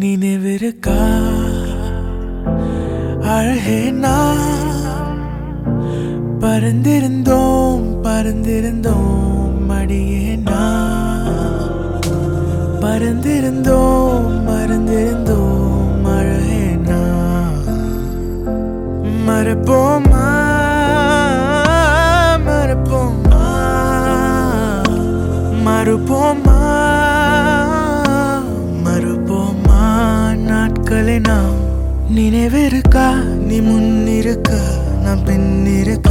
நினைவிருக்கா? அழகே நாம் பறந்திருந்தோம் பறந்திருந்தோம் மடியே நாம் பறந்திருந்தோம் மறந்திருந்தோம் அழகே நாம். மறப்போம் நாட்களை நாம் நினைவிருக்கா? நீ முன்னிருக்க? நான் பின்னிருக்க?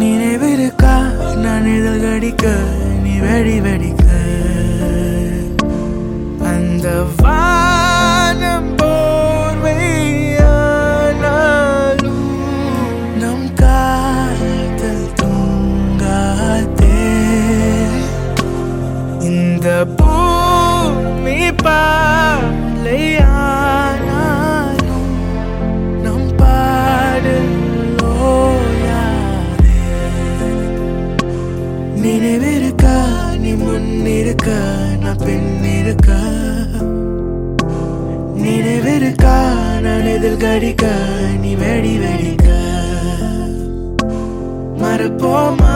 நினைவிருக்கா? நான் இதழ் கடிக்க நீ வெடி வெடிக்க. அந்த வா நினைவிருக்கா? நீ முன்னிருக்க? நான் பின்னிருக்க? நினைவிருக்கா? நான் எதில் கடிக்க? நீ வெடி வெடிக்க? மறுப்போமா?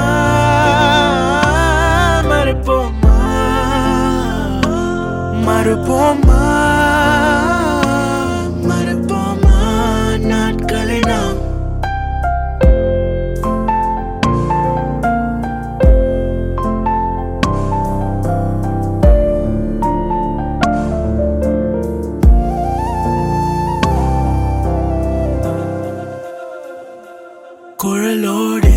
மறுப்போமா? மறுப்போமா? குழலோடு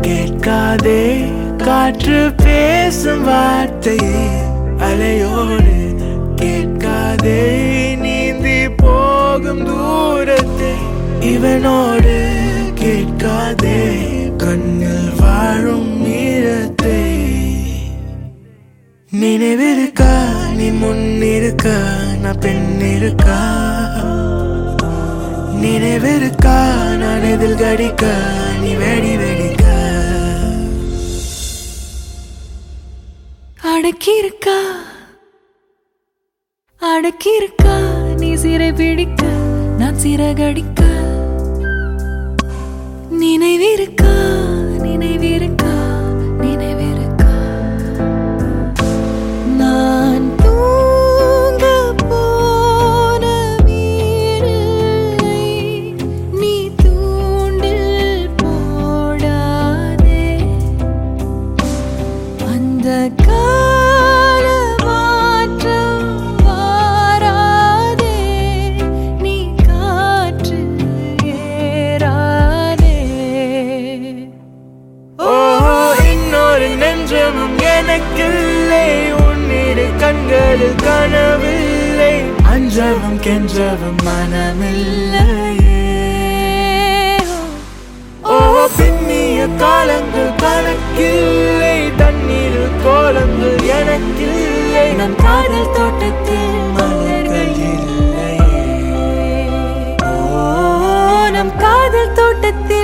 கேட்காதே. காற்று பேசும் வார்த்தையே அலையோடு கேட்காதே. நீந்தி போகும் தூரத்தை இவனோடு கேட்காதே. கண்ணில் வாழும் நீரத்தை நினைவிருக்கா? நீ முன் இருக்க? நான் பெண் இருக்கா? நினைவிருக்கா? நான் காதில் கடிக்க நீ வெடி வெடிக்க. அடக்கியிருக்கா அடக்கியிருக்கா நீ சிறை பிடிக்க நான் சிறகடிக்க நினைவிருக்கா. நெஞ்சமும் எனக்கில்லை உன்னிரு கண்களில் கனவில்லை. அஞ்சவும் கெஞ்சவும் மனமில்லையே. ஓ பின்னிய காலங்கள் கணக்கில்லை. தண்ணீர் கோலங்கள் எனக்கில்லை. நம் காதல் தோட்டத்தில் மலர்கள் இல்லை ஓ நம் காதல் தோட்டத்தில்